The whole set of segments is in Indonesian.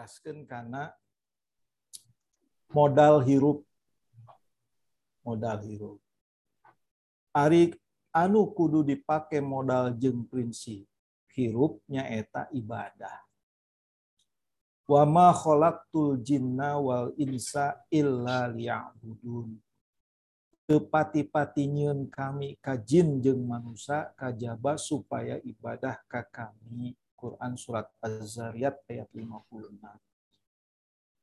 dikeraskan karena modal hirup. Modal hirup. Ari anu kudu dipakai modal jeng prinsip hirupnya eta ibadah. Wa ma jinna wal insa illa liya'budun. Tepati-pati nyeun kami ka jin jeung manusia kajaba supaya ibadah ka kami Quran surat Az-Zariyat ayat 56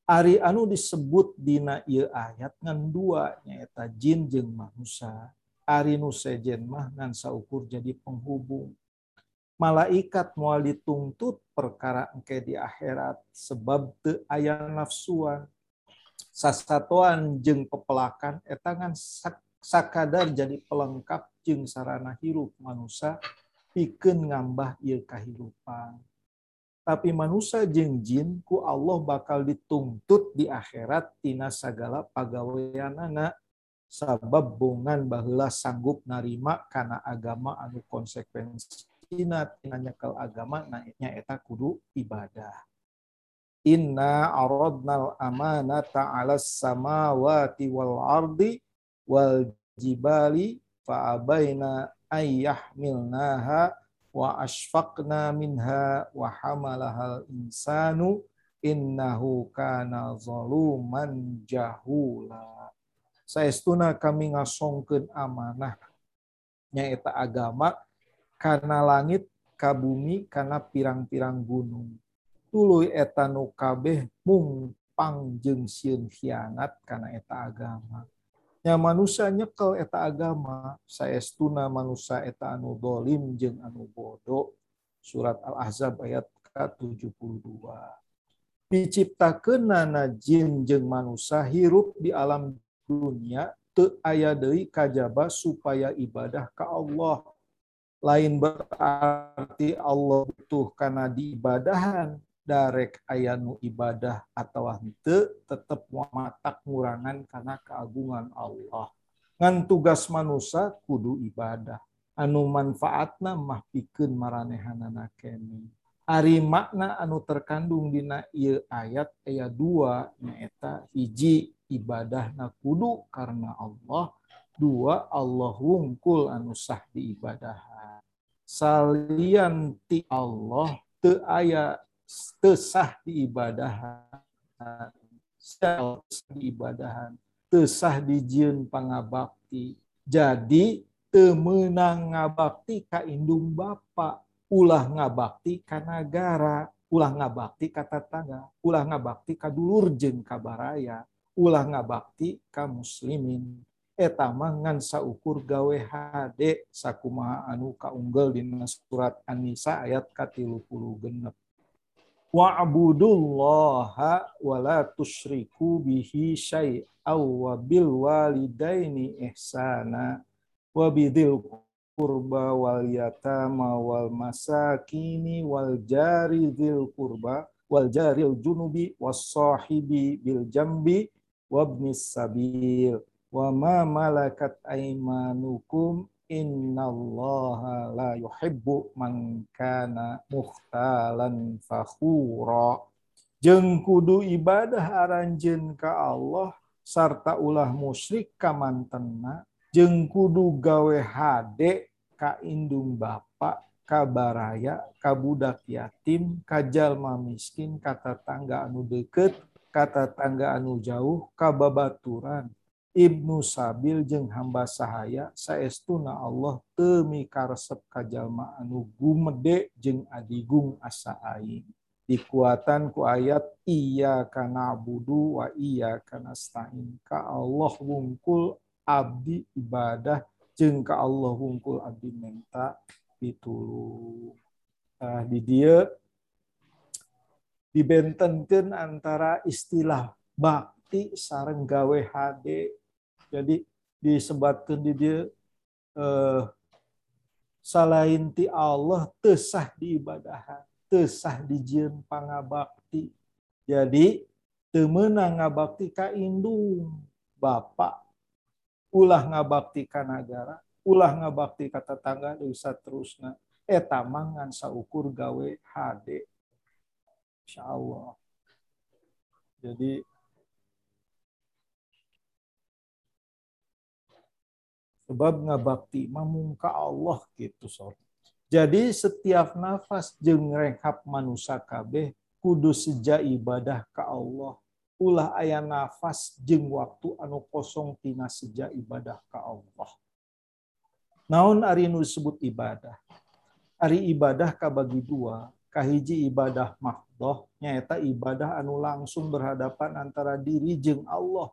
Ari anu disebut dina ieu ayat ngan dua nyaeta jin jeung manusia Ari nu sejen mah ngan saukur jadi penghubung. Malaikat moal dituntut perkara engke di akhirat sebab te aya nafsuan sasatuan jeng pepelakan etangan sakadar jadi pelengkap jeng sarana hirup manusia pikeun ngambah ieu kahirupan tapi manusia jeng jin ku Allah bakal dituntut di akhirat tina sagala pagaweanana sabab bungan baheula sanggup narima karena agama anu konsekuensi tina nyekel agama naiknya eta kudu ibadah. Inna aradnal amanata 'alas samawati wal ardi wal jibali fa abaina ayyahmilnaha wa ashfaqna minha wa hamalahal insanu innahu kana zaluman jahula. Saestuna kami ngasongkeun amanah nyaeta agama karena langit ka bumi karena pirang-pirang gunung. Tuluy eta nu kabeh mumpang jeung sieun khianat karena eta agama nya manusia nyekel eta agama saestuna manusia eta anu dolim jeung anu bodoh. Surat al-ahzab ayat ke-72. Diciptakeunana jin jeung manusia hirup di alam dunia teu aya deui kajaba supaya ibadah ka Allah. Lain berarti Allah butuh karena diibadahan darek ayanu ibadah atau hente tetap matak ngurangan karena keagungan Allah. Ngan tugas manusia kudu ibadah. Anu manfaatna mah pikeun maranehanana kene. Ari makna anu terkandung dina ieu ayat ayat 2 nyaeta hiji ibadah na kudu karena Allah. Dua Allah wungkul anu sah di ibadah salian ti Allah te aya tesah di ibadahan di ibadahan tesah di jieun pangabakti. Jadi temenang ngabakti ka indung bapa. Ulah ngabakti ka negara ulah ngabakti ka tetangga ulah ngabakti ka dulur jeung ka baraya. Ulah ngabakti ka muslimin. Etama ngan saukur gawe HD sakumaha anu kaunggel di surat An-Nisa ayat ka-30 genep. Wa'budullaha wa la tusyriku bihi syai'aw wa bil walidaini ihsana wa bidil kurba wal yatama wal masakini wal jari dzil kurba wal jaril junubi was sahibi bil jambi wabnis sabil wa ma malakat aimanukum innallaha la yuhibbu man kana muhtalan fakhura. Jeung kudu ibadah aranjeun ka Allah sarta ulah musyrik ka mantenna jeung kudu gawe hade ka indung bapa ka baraya ka budak yatim ka jalma miskin ka tetangga anu deukeut ka tetangga anu jauh ka babaturan Ibnu Sabil jeung hamba sahaya saestuna Allah temi karesep kajalma anu gumede jeung adigung asa aing. Dikuatan ku ayat iya kana budu wa iya kana stain ka Allah wungkul abdi ibadah jeung ka Allah wungkul abdi menta pitulung. Nah, di dia dibentenkeun antara istilah bakti sareng gawe hade jadi disebatkan di dia eh, salain ti Allah tesah di ibadah, tesah di jin pangabakti. Jadi temenang ngabakti ka indung bapak ulah ngabakti ka negara, ulah ngabakti ka tetangga bisa terusna eta mangan saukur gawe hade. Insya. Jadi sebab ngabakti mamungka Allah gitu sob. Jadi setiap nafas jeng rehab manusia kabeh kudu seja ibadah ke Allah. Ulah ayah nafas jeng waktu anu kosong tina seja ibadah ke Allah. Naon ari nu disebut ibadah? Ari ibadah kabagi dua, kahiji ibadah mahdoh, nyata ibadah anu langsung berhadapan antara diri jeng Allah.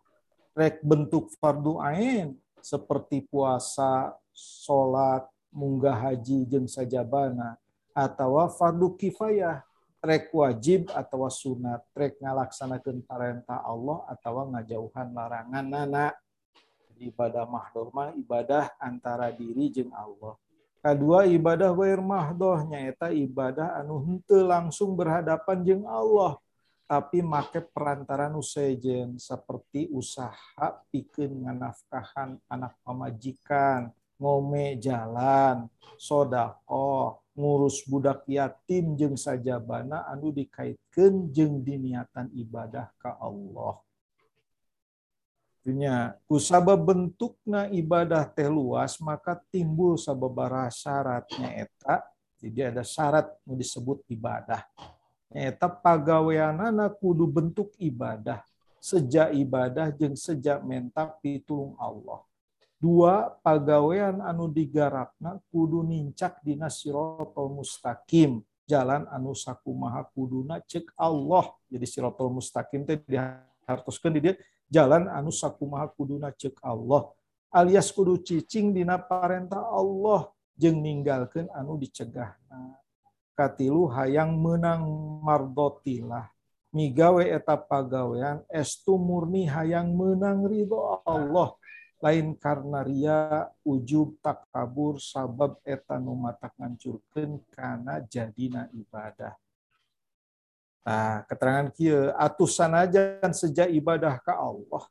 Rek bentuk fardu ain seperti puasa, sholat, munggah haji jeng sajabana atau fardu kifayah trek wajib atau sunat trek ngalaksanakan perintah Allah atau ngajauhan larangan nana ibadah mahdoh mah ibadah antara diri jeng Allah. Kedua ibadah wair mahdoh nyaeta ibadah anu hente langsung berhadapan jeng Allah tapi make perantara nusejen seperti usaha pikeun nganafkahan anak pamajikan ngome jalan sodako ngurus budak yatim jeng sajabana anu dikaitkan jeng diniatan ibadah ke Allah Artinya, kusaba bentukna ibadah teh luas, maka timbul sababara syaratnya eta. Jadi ada syarat yang disebut ibadah. Eta pagaweanana kudu bentuk ibadah. Sejak ibadah jeng sejak mentap pitulung Allah. Dua pagawean anu digarapna kudu nincak dina sirotol mustaqim. Jalan anu sakumaha kuduna cek Allah. Jadi sirotol mustaqim teh dihartoskeun di dia jalan anu sakumaha kuduna cek Allah. Alias kudu cicing dina parentah Allah. Jeung ninggalkeun anu dicegahna katilu hayang menang mardotilah. Migawe eta pagawean estu murni hayang menang ridho Allah. Lain karena ria ujub tak kabur sabab eta nu matak ngancurkeun kana jadina ibadah. Nah, keterangan kia atusan aja sejak ibadah ke Allah.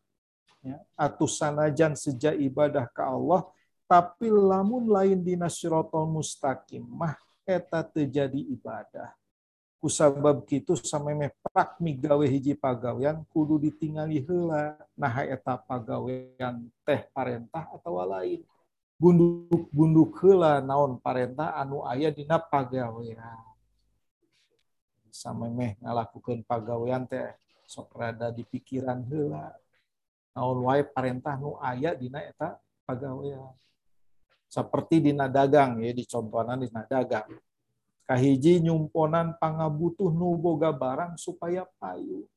Ya, atusan aja sejak ibadah ke Allah, tapi lamun lain di nasyiratul mustaqim mah eta terjadi ibadah. Kusabab kitu sampai meprak migawe hiji pagawean kudu ditingali heula. Nah eta pagawean teh parentah atau lain. Bunduk-bunduk heula naon parentah anu aya dina pagawean sampai meh ngalakukeun pagawean teh sok rada di pikiran heula. Naon wae parentah nu aya dina eta pagawean seperti dina dagang ya dicontohna dina dagang kahiji nyumponan pangabutuh nu boga barang supaya payu.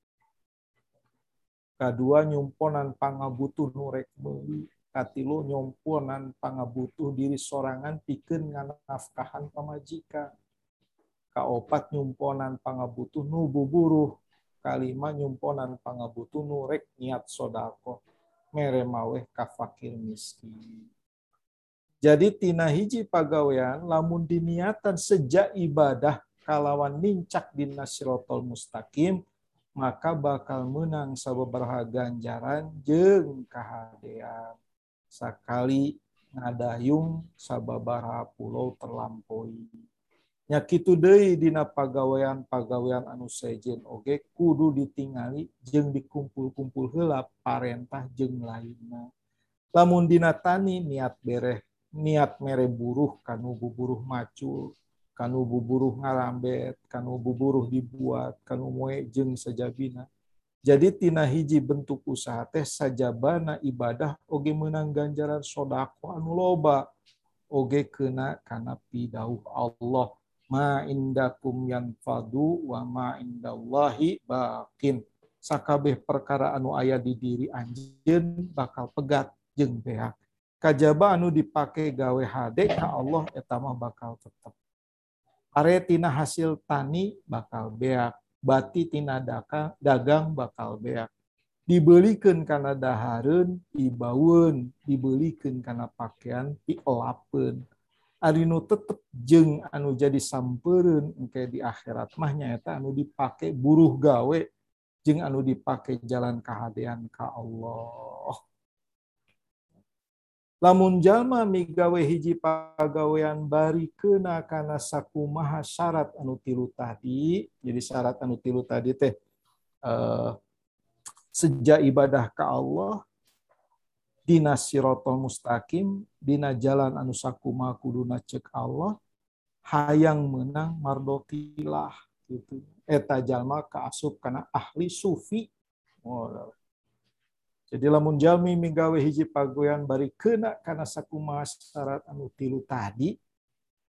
Kadua nyumponan pangabutuh nu rek meuli katilu nyumponan pangabutuh diri sorangan pikeun nganafkahan pamajikan. Kaopat nyumponan pangabutuh nu buburuh kalima nyumponan pangabutuh nu rek niat sodako. Mere maweh ka fakir miskin jadi tina hiji pagawean lamun diniatan sejak ibadah kalawan nincak di nasirotol mustaqim maka bakal menang sababaraha ganjaran jeng kahadean. Sakali ngadayung sababaraha pulau terlampaui. Nya kitu dina pagawean pagawean anu sejen oge kudu ditingali jeng dikumpul-kumpul heula parentah jeng lainna. Lamun dina tani niat bereh niat mere buruh kanu buburuh macul kanu buburuh ngalambet kanu buburuh dibuat kanu moe jeng sajabina. Jadi tina hiji bentuk usaha teh sajabana ibadah oge menang ganjaran sodako anu loba. Oge kena kana pidauh Allah. Ma indakum yang fadu wa ma indallahi bakin sakabeh perkara anu aya di diri anjeun bakal pegat jeng beak kajaba anu dipakai gawe HD ka Allah etama bakal tetap are tina hasil tani bakal beak bati tina dagang, dagang bakal beak. Dibelikan karena dahareun dibaun dibelikan karena pakaian diolapen Arinu tetep jeng anu jadi sampereun engke di akhirat mahnya eta anu dipakai buruh gawe jeng anu dipakai jalan kehadean ka Allah lamun jalma migawe hiji pagawean bari kena kana sakumaha syarat anu tilu tadi jadi syarat anu tilu tadi teh uh, sejak ibadah ke Allah dina sirotol mustaqim dina jalan anu sakuma kuduna cek Allah hayang menang mardotilah gitu eta jalma kaasup karena ahli sufi oh. Jadi lamun jalmi minggawe hiji pagoyan bari kena karena sakuma syarat anu tilu tadi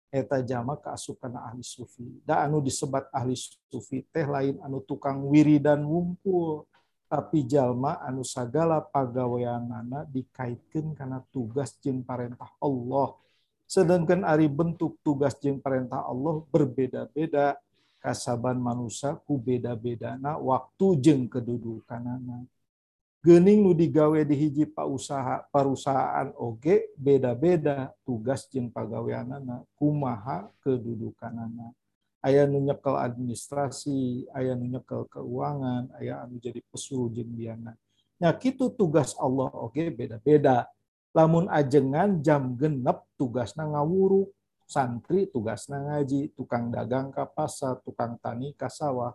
eta jalma kaasup karena ahli sufi. Da anu disebat ahli sufi teh lain anu tukang wiri dan ngumpul tapi jalma anu sagala pagaweanana dikaitkan karena tugas jeng perintah Allah. Sedangkan ari bentuk tugas jeng perintah Allah berbeda-beda. Kasaban manusia ku beda-bedana waktu jeng kedudukanana gening nu digawe di hiji usaha perusahaan oge beda-beda tugas jeng pagaweanana kumaha kedudukanana ayah nu nyekel administrasi, ayah nu nyekel keuangan, ayah anu jadi pesuruh jeung biana. Nya kitu tugas Allah okay, beda-beda. Lamun ajengan jam genep tugasna ngawuru, santri tugasna ngaji, tukang dagang ka pasar, tukang tani ka sawah.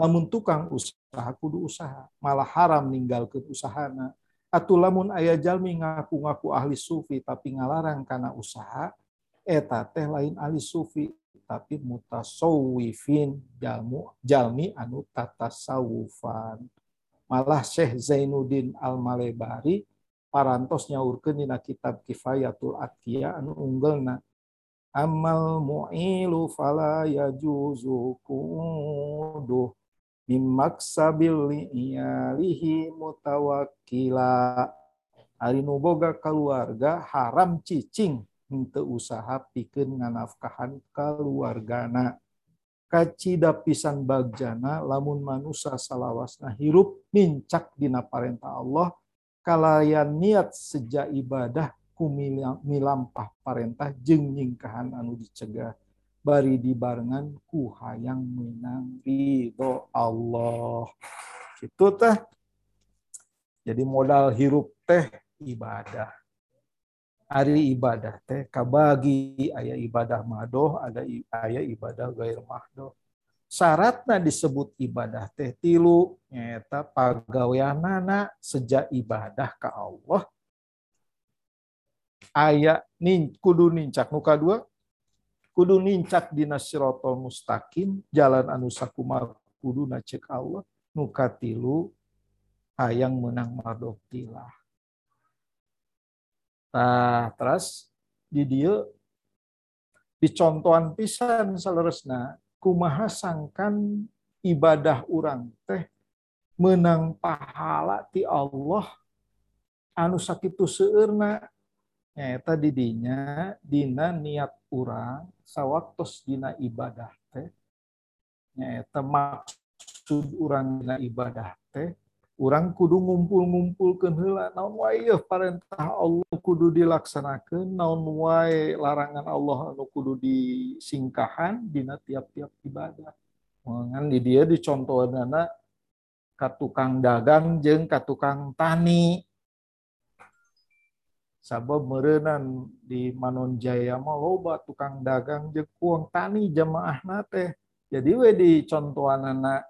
Lamun tukang usaha kudu usaha, malah haram ninggalkeun usahana. Atuh lamun ayah jalmi ngaku-ngaku ahli sufi tapi ngalarang karena usaha, eta teh lain ahli sufi. Tapi mutasawwifin jalmu jalmi anu tatasawufan malah Syekh Zainuddin Al-Malebari parantos nyaurkeun dina kitab Kifayatul Atqiya anu unggelna amal mu'ilu fala yajuzu kuduh mimaksabil iyalihi mutawakkila ari nu boga keluarga haram cicing. Untuk usaha pikeun nganafkahan keluargana. Kacida pisan bagjana lamun manusia salawasna hirup mincak dina parentah Allah. Kalayan niat sejak ibadah ku milampah parentah jeung nyingkahan anu dicegah bari dibarengan ku hayang menang ridho Allah. Itu teh. Jadi modal hirup teh ibadah. Hari ibadah teh kabagi. Ayah ibadah mahdoh ada ayah ibadah gair mahdoh. Syaratnya disebut ibadah teh tilu. Nyata pagaweanana sejak ibadah ke Allah. Ayat nin kudu nincak nuka dua kudu nincak di nasirotol mustaqim jalan anu kudu nacek Allah nuka tilu hayang menang madok tilah. Nah, terus di dia dicontohan pisan saleresna kumaha sangkan ibadah orang teh menang pahala ti Allah anu sakitu seueurna nyata didinya dina niat urang sawaktos dina ibadah teh nyata maksud urang dina ibadah teh orang kudu ngumpul-ngumpul ke hela naon wae perintah Allah kudu dilaksanakan naon wae larangan Allah anu kudu disingkahan dina tiap-tiap ibadah. Ngan di dia dicontohana ka tukang dagang jeung ka tukang tani sabab merenan di Manon Jaya mah loba tukang dagang jeung kuang tani jamaah teh. Jadi we dicontohanana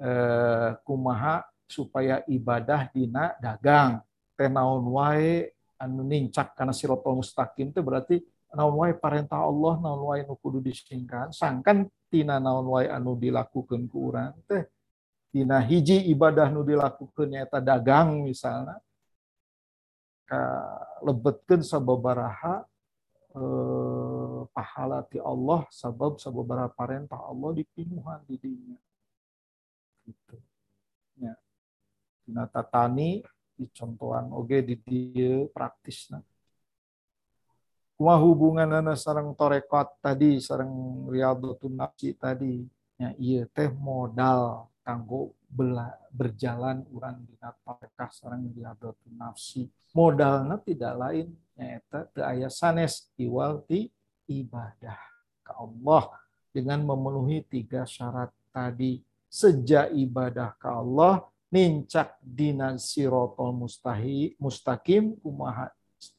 eh, kumaha supaya ibadah dina dagang. Teh naon wae anu nincak karena sirotol mustaqim itu berarti naon wae perintah Allah naon wae nu kudu disingkan sangkan tina naon wae anu dilakukan ku urang teh. Tina hiji ibadah nu dilakukan nyata dagang misalnya ka lebetkeun sababaraha eh, pahala ti Allah sabab sababaraha perintah Allah dipinuhan di dinya gitu ya Dina tatani dicontohan oge di dia praktisna. Kuma hubungan anak sarang torekot tadi, sarang riyadotun nafsi tadi. Ya, iya teh modal kanggo bela, berjalan urang dina torekah sarang riyadotun nafsi. Modalnya tidak lain nyata teu aya sanes iwal di ibadah ke Allah dengan memenuhi tiga syarat tadi. Sejak ibadah ke Allah, nincak dina sirotol mustahi mustaqim kumaha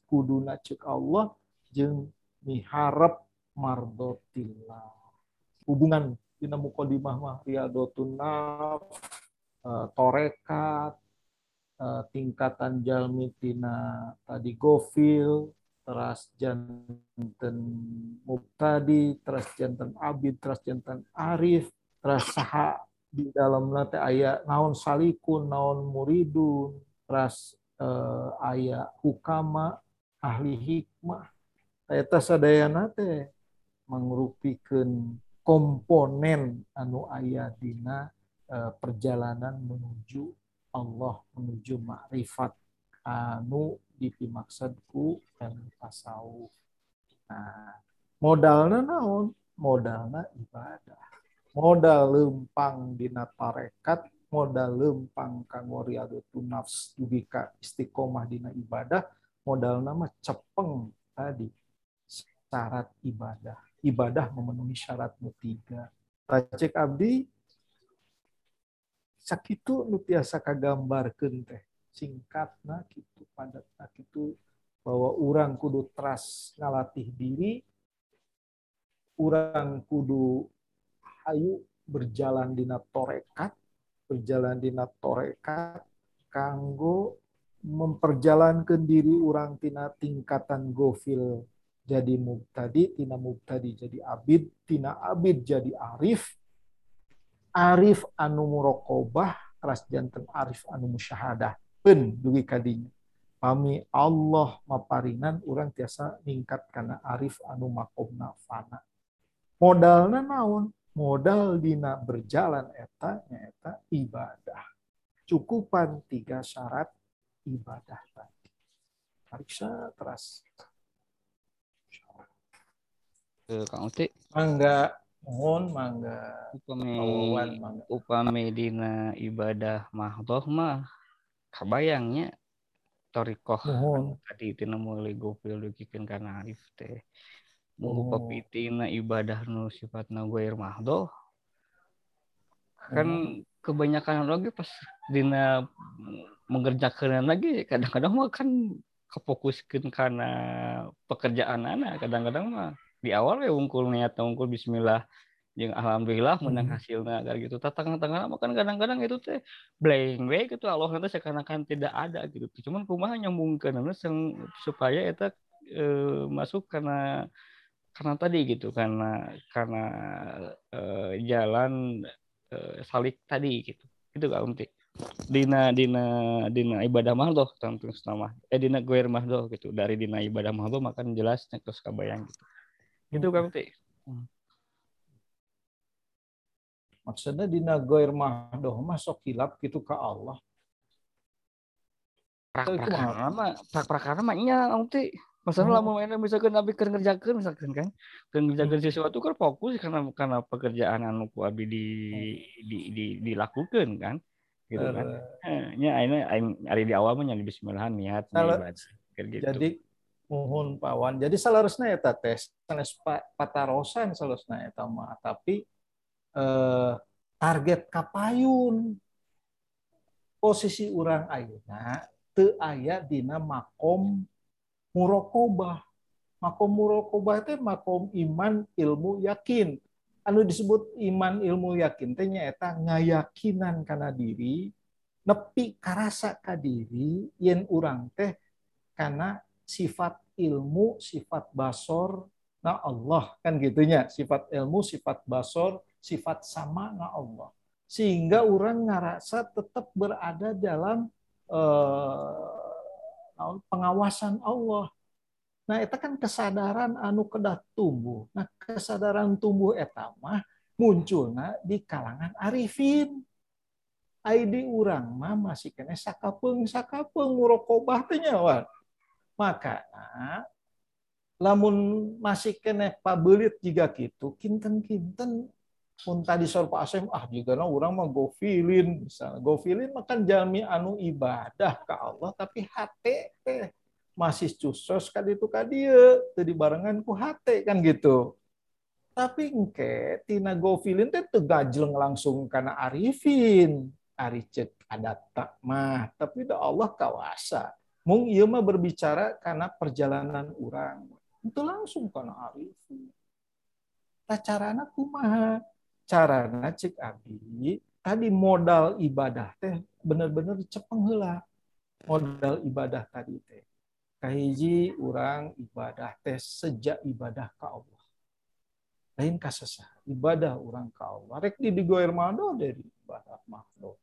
kuduna cek Allah jeng miharap mardotillah hubungan dina mukodimah mah. Riyadotun naf eh, torekat tingkatan jalmi tina tadi gofil teras janten mubtadi teras janten abid teras janten arif teras saha di dalam nate ayat naon salikun naon muridun teras eh, ayat hukama ahli hikmah. Eta sadayana teh mangrupikan komponen anu ayat dina eh, perjalanan menuju Allah menuju makrifat anu dipimaksudku dan tasawuf. Nah, modalna naon? Modalna ibadah. Modal lempang dina tarekat, modal lempang kanggo riyadutun nafs dugi istiqomah dina ibadah, modal nama cepeng tadi syarat ibadah. Ibadah memenuhi syarat tiga. Racik abdi sakitu nu tiasa kagambarkeun teh singkatna gitu padatna gitu bahwa orang kudu trust ngalatih diri orang kudu ayu berjalan di torekat berjalan di torekat kanggo memperjalankan diri orang tina tingkatan gofil jadi mubtadi tina mubtadi jadi abid tina abid jadi arif arif anu murokobah ras jantan arif anu musyahadah. Pen dugi kadinya. Pami Allah maparinan orang tiasa ningkat karena arif anu makomna fana. Modalna naon? Modal dina berjalan eta nyaeta ibadah. Cukupan tiga syarat ibadah tadi. Pariksa teras ke Kang Uti mangga mohon mangga upami upami dina ibadah mahdoh mah kabayangnya torikoh Mohon. tadi tina mulai gopil dugikan karena arif teh mau oh. tina ibadah nu sifatna goir mahdo kan hmm. kebanyakan lagi pas dina mengerjakan lagi kadang-kadang mah kan kefokuskan karena pekerjaan anak kadang-kadang mah di awal ya ungkul niat ungkul Bismillah yang alhamdulillah menang hmm. hasilnya kayak gitu. Tantangan-tantangan kan kadang-kadang itu teh blank way gitu Allah nanti seakan-akan tidak ada gitu. Cuman kumaha nyambungkan supaya itu e, masuk karena karena tadi gitu karena karena e, jalan e, salik tadi gitu. Itu gak umti. Dina dina dina ibadah mahdoh tentu nama eh dina goir mahdoh gitu. Dari dina ibadah mahdoh makan jelas terus kabayang gitu itu kan umti hmm. Maksudnya di nagoir mahdoh masuk kilap gitu ke Allah. Prak-prakana mah, prak-prakana mah iya, nanti. Masalah oh. lamun misalkan nabi keur ngerjakeun misalkan kan, keur ngerjakeun hmm. sesuatu kan fokus karena karena pekerjaan anu ku abi di, hmm. di, di, dilakukan kan. Gitu kan. Uh, nya ayeuna ari di awal mah nya bismillah niat gitu. Jadi mohon pawan. Jadi salarusna eta teh sanes patarosan salarusna eta mah, tapi eh, target kapayun. Posisi orang ayuna te aya dina makom murokobah makom murokobah itu makom iman ilmu yakin. Anu disebut iman ilmu yakin teh nyaeta ngayakinan kana diri nepi karasa ka diri yen urang teh karena sifat ilmu sifat basor nah Allah kan gitunya sifat ilmu sifat basor sifat sama na Allah. Sehingga orang ngerasa tetap berada dalam eh, pengawasan Allah. Nah, itu kan kesadaran anu kedah tumbuh. Nah, kesadaran tumbuh etamah munculnya di kalangan arifin. ID urang mah masih kena sakapeng sakapeng murokobah teh nyawa. Maka lamun masih kena pabelit jika gitu kinten-kinten. Pun tadi sor Pak Asem ah juga na orang mah gofilin. Misalnya gofilin makan jami anu ibadah ke Allah tapi hati eh masih cusos kan itu kadia tadi barengan ku hati kan gitu. Tapi engke tina gofilin teh tegajleng langsung karena arifin. Aricet ada tak mah tapi da Allah kawasa mung ieu mah berbicara karena perjalanan orang itu langsung karena arifin nah carana kumaha? Cara cek abi tadi modal ibadah teh bener-bener cepeng hela modal ibadah tadi teh. Kahiji orang ibadah teh sejak ibadah ke Allah. Lain kasesah ibadah orang ke Allah. Rek di digoer mado dari ibadah mahdo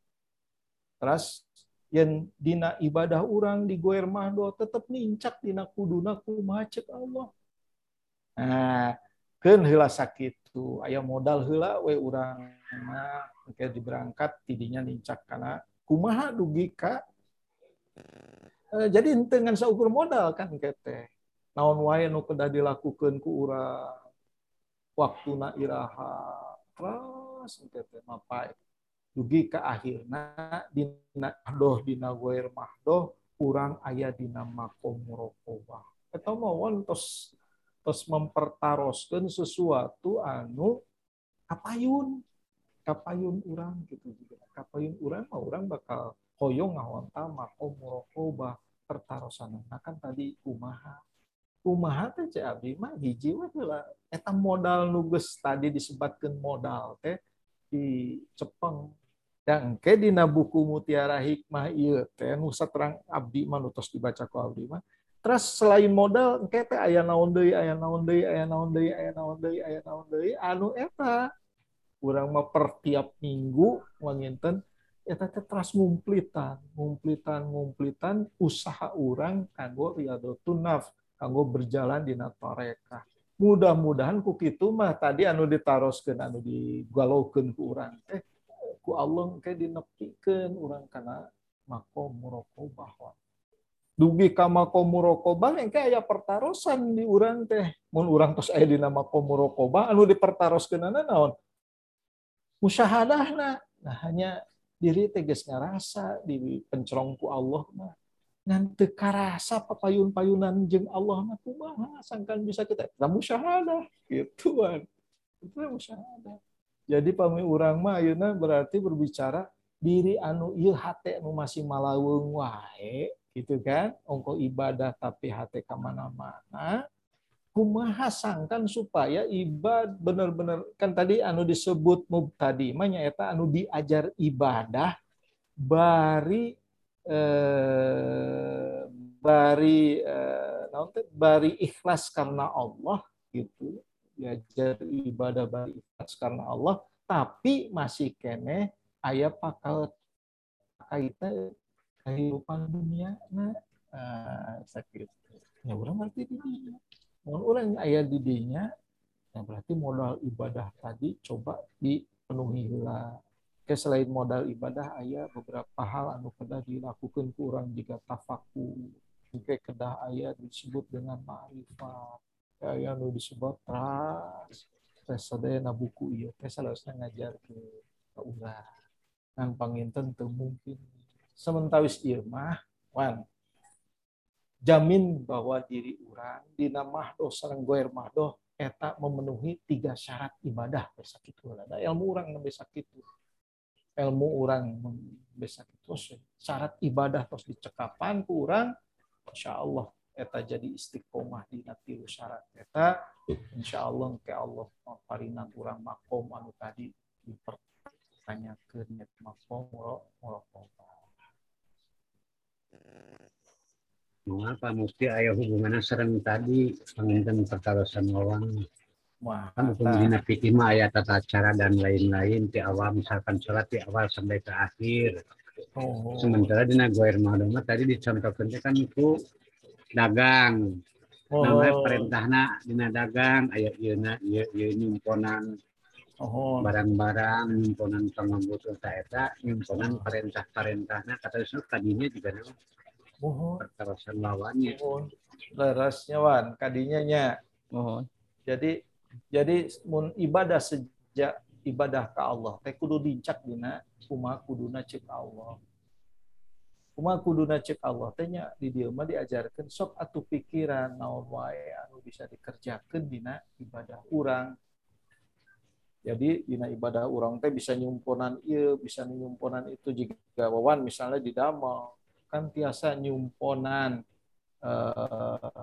terus yang dina ibadah orang di goer mahdo tetap nincak dina kuduna kumaha cek Allah. Nah kan hela sakit tuh ayam modal hela we orang mah diberangkat tidinya nincak karena kumaha dugi ka Eh, jadi dengan seukur modal kan kete naon wae nu kedah dilakukan ku urang? Na iraha terus kete mapai dugi ke akhirna dina doh dina goer mahdoh urang aya dina makom muraqabah eta mawon tos tos mempertaroskeun sesuatu anu kapayun kapayun urang gitu juga. Kapayun urang mah urang bakal hoyong ngawanta mako murokoba pertarosan nah kan tadi kumaha kumaha teh cek abdi mah hiji we heula. Modal nuges tadi disebutkan modal teh di Jepang dan ke dina buku Mutiara Hikmah ieu teh nu terang abdi mah tos dibaca ku abdi mah. Terus selain modal engke teh aya naon deui aya naon deui aya naon deui aya naon deui aya naon deui anu eta? Urang mah per tiap minggu wanginten eta teh teras ngumplitan ngumplitan ngumplitan usaha orang kanggo riyadotun naf kanggo berjalan di tarekah mudah-mudahan ku kitu mah tadi anu ditaroskeun anu digalaukeun ku urang teh ku Allah ke dinepikeun urang kana makom muraqabah dugi ka makom muraqabah engke aya pertarosan di urang teh. Mun urang tos aya dina makom muraqabah anu dipertaroskeunana naon? Musyahadahna. Nah hanya diri tegas ngerasa di pencerongku Allah mah. Ngan karasa papayun-payunan jeng Allah mah kumaha? Sangkan bisa kita. Kita musyahadah. Gitu kan itu musyahadah jadi pami urang mah ayeuna berarti berbicara diri anu ieu hate anu masih malaweung wae gitu kan? Ongko ibadah tapi hate ka mana-mana kumaha sangkan supaya ibad benar-benar kan tadi anu disebut tadi manya eta anu diajar ibadah bari eh, bari eh, bari ikhlas karena Allah gitu diajar ibadah bari ikhlas karena Allah tapi masih kene ayah pakal kaitan kehidupan dunia nah sakit ya orang ngerti di dunia Mohon orang ayat didinya, yang berarti modal ibadah tadi coba dipenuhi lah. Ke selain modal ibadah ayat beberapa hal anu kedah dilakukan kurang jika tafaku. Jika kedah ayat disebut dengan ma'rifat. Ayat anu disebut ras. Tes sadaya na buku iya. Tes seharusnya ngajar ke urang. Ngan panginten mungkin. Sementara iya mah, wan, jamin bahwa diri orang dina mahdoh sarang goer mahdoh eta memenuhi tiga syarat ibadah besak itu ada ilmu orang besak itu ilmu orang besak itu syarat ibadah terus dicekapan ku orang insya Allah eta jadi istiqomah di tilu syarat eta insya Allah ke Allah parinan orang makom anu tadi dipertanyakan makom murok mengapa mesti ayah hubungannya sering tadi penginten pertarusan orang Wah, kan dina fikih mah ayat tata cara dan lain-lain di awal misalkan sholat di awal sampai ke akhir. Oh. Sementara dina goer madoma tadi dicontohkan kan itu dagang. Oh. Namanya perintahna dina dagang ayat yeuna ieu ieu nyumponan oh. barang-barang nyumponan pangambut eta nyumponan perintah-perintahna kata tadinya juga nama mohon kekerasan lawannya mohon lerasnya wan kadinya nya mohon jadi jadi mun ibadah sejak ibadah ke Allah teh kudu dincak dina kumaha kuduna cek Allah kumaha kuduna cek Allah. Tehnya di dieu mah diajarkeun sok atuh pikiran naon wae anu bisa dikerjakeun dina ibadah urang. Jadi dina ibadah orang teh bisa nyumponan iya bisa nyumponan itu jika wawan misalnya di damel. Kan tiasa nyumponan eh,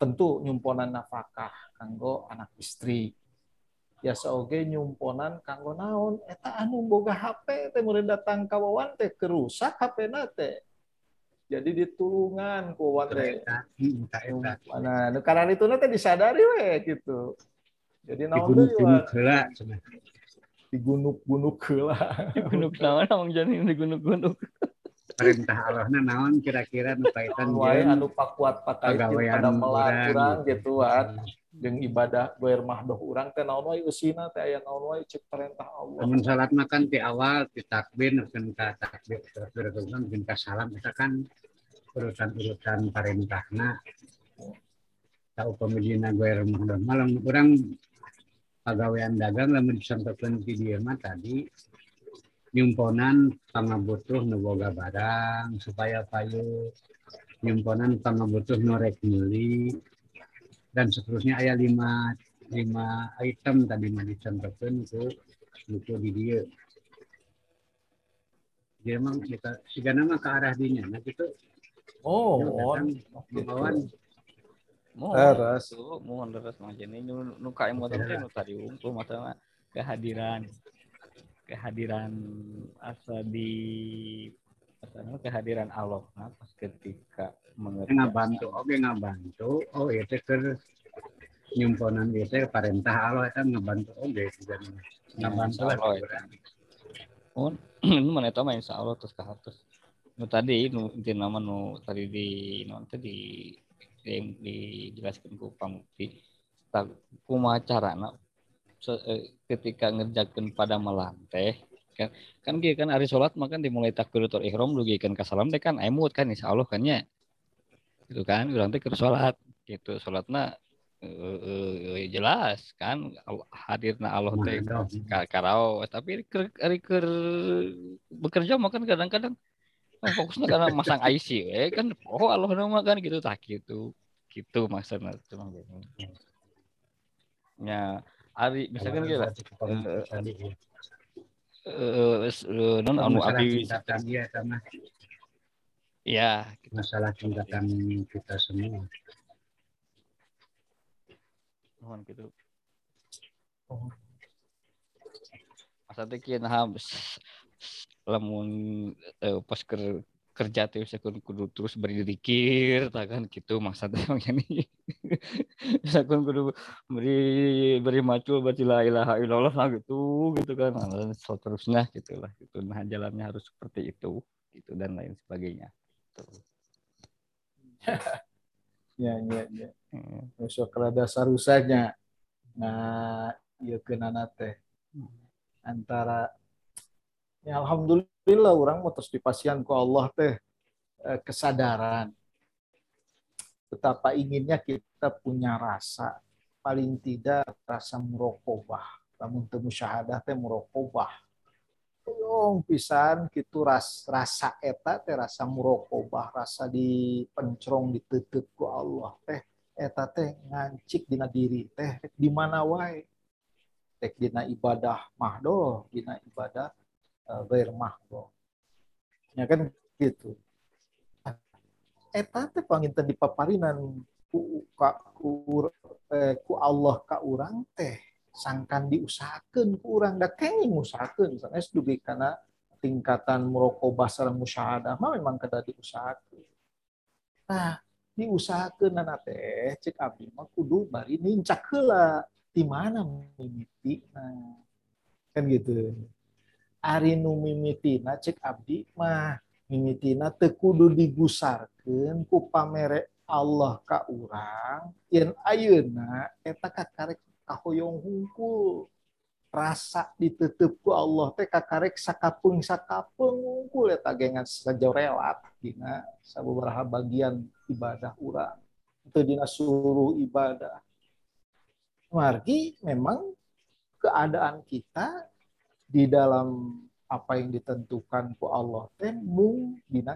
tentu nyumponan nafkah kanggo anak istri. Biasa oge nyumponan kanggo naon? Eta anu boga HP teh mulai datang kawawan teh kerusak HP nate jadi ditulungan ku wate mana? Karena itu nanti disadari we gitu. Jadi naon deui digunuk-gunuk heula. Digunuk naon naon jadi digunuk-gunuk. Perintah Allah naon kira-kira nu kaitan jeung anu pakuat pakaian pada melarang gitu kan jeung ibadah goer mahdoh urang teh naon wae usina teh aya naon wae cek perintah Allah. Lamun salat makan ti awal ti takbir neupkeun ka takbir takbir neupkeun ka salam eta kan urusan-urusan perintahna. Ta upamina goer mahdoh malam urang pagawean dagang lamun disantokeun ti dieu mah tadi nyumponan pangabutuh nu boga barang supaya payu nyumponan pangabutuh nu rek meuli dan seterusnya ayat lima lima item tadi mah dicontohkan itu buku di dia. Dia memang kita siga nama ke arah dinya nah gitu oh mohon. mohon. Teras. Mohon teras mah jadi nu nu ka teh nu tadi unggul mata kehadiran. Kehadiran asa di apa kehadiran Allah pas ketika mengerti. Ngabantu oke ngabantu oh itu ke nyumponan itu perintah Allah itu ngabantu oke juga ngabantu oh nu mana tahu insya Allah terus ke atas nu tadi nu inti nama nu tadi di nanti di di dijelaskan ku pamukti. Tak kumaha carana ketika ngerjakan pada malam teh kan kan gitu kan hari sholat makan dimulai takbiratul ihram lu kan kasalam teh kan emut kan insya Allah kan ya gitu kan orang teh sholat gitu sholatnya uh, jelas kan hadirna Allah teh karau tapi hari ker bekerja makan kadang-kadang oh, fokusnya karena masang IC eh kan oh Allah nama kan gitu tak gitu gitu maksudnya cuma ya hari misalkan gitu eh non anu abi Ya. Masalah tingkatan kita semua. Mohon gitu. Oh. Masa teh nah lamun eh, pas ker, kerja teh bisa kudu terus berzikir tak kan gitu maksudnya. Ini bisa kudu beri beri macul baca la ilaha illallah lah gitu gitu kan. Nah, seterusnya gitulah gitu. Nah jalannya harus seperti itu gitu dan lain sebagainya. Ya ya ya. Besok rada sarusanya nah iya kenana teh. Antara ya alhamdulillah orang mau terus dipasian ku Allah teh eh, kesadaran. Betapa inginnya kita punya rasa paling tidak rasa murokobah. Namun temu syahadah teh murokobah. Yung pisan gitu ras, rasa eta teh rasa murokobah rasa di pencrong ditutup ku Allah teh. Eta teh ngancik dina diri teh di mana wae? Tek dina ibadah mahdo dina ibadah gair mahdo ya kan gitu. Eta teh panginten dipaparinan ku, ku, eh, ku Allah ka urang teh sangkan diusahakan kurang dah kenging usahakan misalnya sedugi karena tingkatan murokobah sarang musyahadah mah memang kada diusahakan nah diusahakan nana teh cek abdi mah kudu bari nincak heula. Di mana mimiti nah kan gitu ari nu mimitina cek abdi mah. Mimitina teu kudu digusarkeun ku pamere Allah ka urang. Yen ayeuna eta kakarek kahoyong hungkul. Rasa ditutup ku Allah teh kakarek sakapung sakapung hungkul. Eta gengan sejauh relat dina sababaraha bagian ibadah urang. Itu dina suruh ibadah. Margi memang keadaan kita di dalam apa yang ditentukan ku Allah teh dina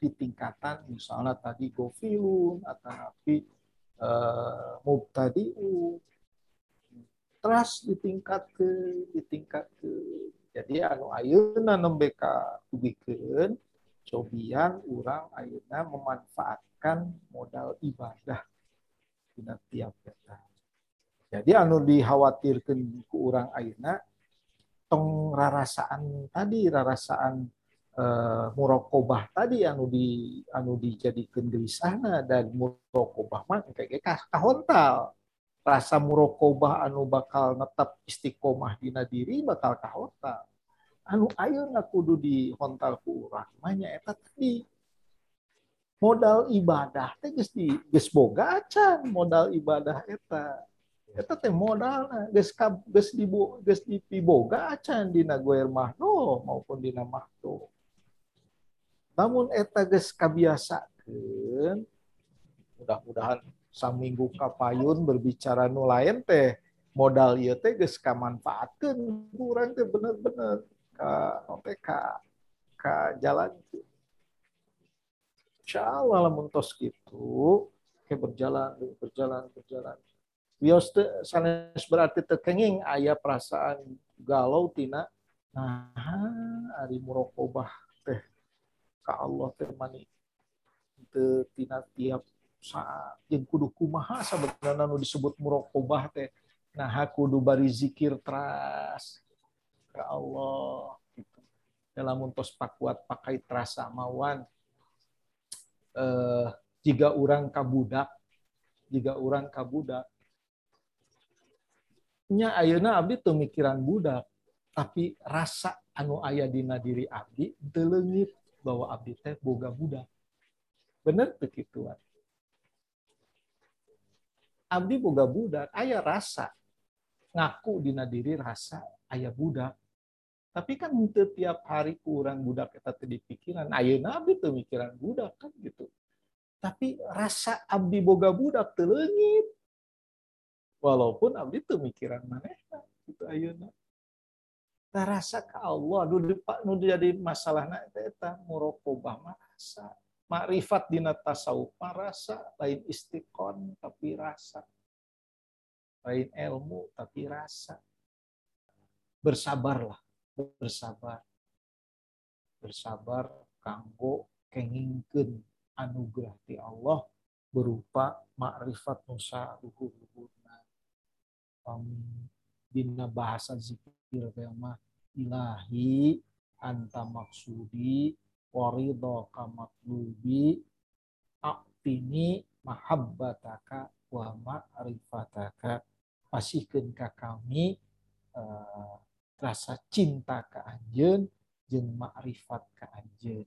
di tingkatan misalnya tadi gofilun atau nabi uh, mubtadi'u trust tingkat ke tingkat ke. Jadi anu ayeuna nembe ka tugikeun cobian urang ayeuna memanfaatkan modal ibadah dina tiap jadi anu dikhawatirkan ku urang ayeuna tong rarasaan tadi rarasaan uh, murokobah tadi anu di anu dijadikan gelisahna dan murokobah mah kayak kahontal. Rasa murokobah anu bakal netap istiqomah dina diri bakal kahontal. Anu ayo kudu di hontal ku urang eta tadi. Modal ibadah teh geus di geus boga acan modal ibadah eta eta teh modal geus geus di geus dipiboga acan dina goer mahdo maupun dina mahdo namun eta geus kabiasakeun mudah-mudahan saminggu kapayun berbicara nu lain teh modal ieu teh geus kamanfaatkeun kurang teh bener-bener ka ka ka jalan Insya Allah lamun gitu, kayak berjalan, berjalan, berjalan. Wios sanes berarti terkenging ayah perasaan galau tina. Nah ari murokobah teh ka Allah teh mani teu tina tiap saat. Yang kudu kumaha sebenarnya nu disebut murokobah teh? Nah kudu bari zikir teras ke Allah gitu. dalam untos pakuat pakai terasa mawan eh, jika orang kabudak jika orang kabudak nya ayeuna abdi tuh mikiran budak tapi rasa anu ayah dina diri abdi delengit bahwa abdi teh boga budak. Bener begitu abdi boga budak ayah rasa. Ngaku dina diri rasa ayah budak. Tapi kan untuk tiap hari kurang budak kita di pikiran ayo nabi tuh mikiran budak kan gitu. Tapi rasa abdi boga budak telengit walaupun abdi tuh mikiran mana itu ayo Nah, rasa ke Allah nu nu jadi masalah nak eta murokobah rasa makrifat dina tasawuf rasa lain istiqon tapi rasa. Lain ilmu tapi rasa. Bersabarlah bersabar. Bersabar kanggo kengingkeun anugerah ti Allah berupa makrifat nusa luhur-luhurna dina bahasa zikir mah ilahi anta maksudi warido kamatlubi aktini mahabbataka wa ma'rifataka. Pasihkeun ka kami uh, rasa cinta ke anjen jeng makrifat ke anjen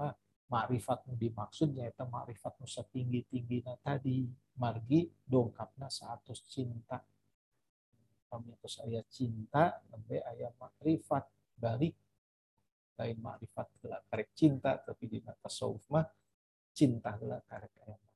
mah makrifat nu dimaksudnya itu makrifat nu setinggi tinggi tadi. Margi dongkapna satu cinta. Kami itu saya cinta lebih ayat makrifat balik lain makrifat gelak karek cinta tapi di tasawuf mah cinta gelak karek ayat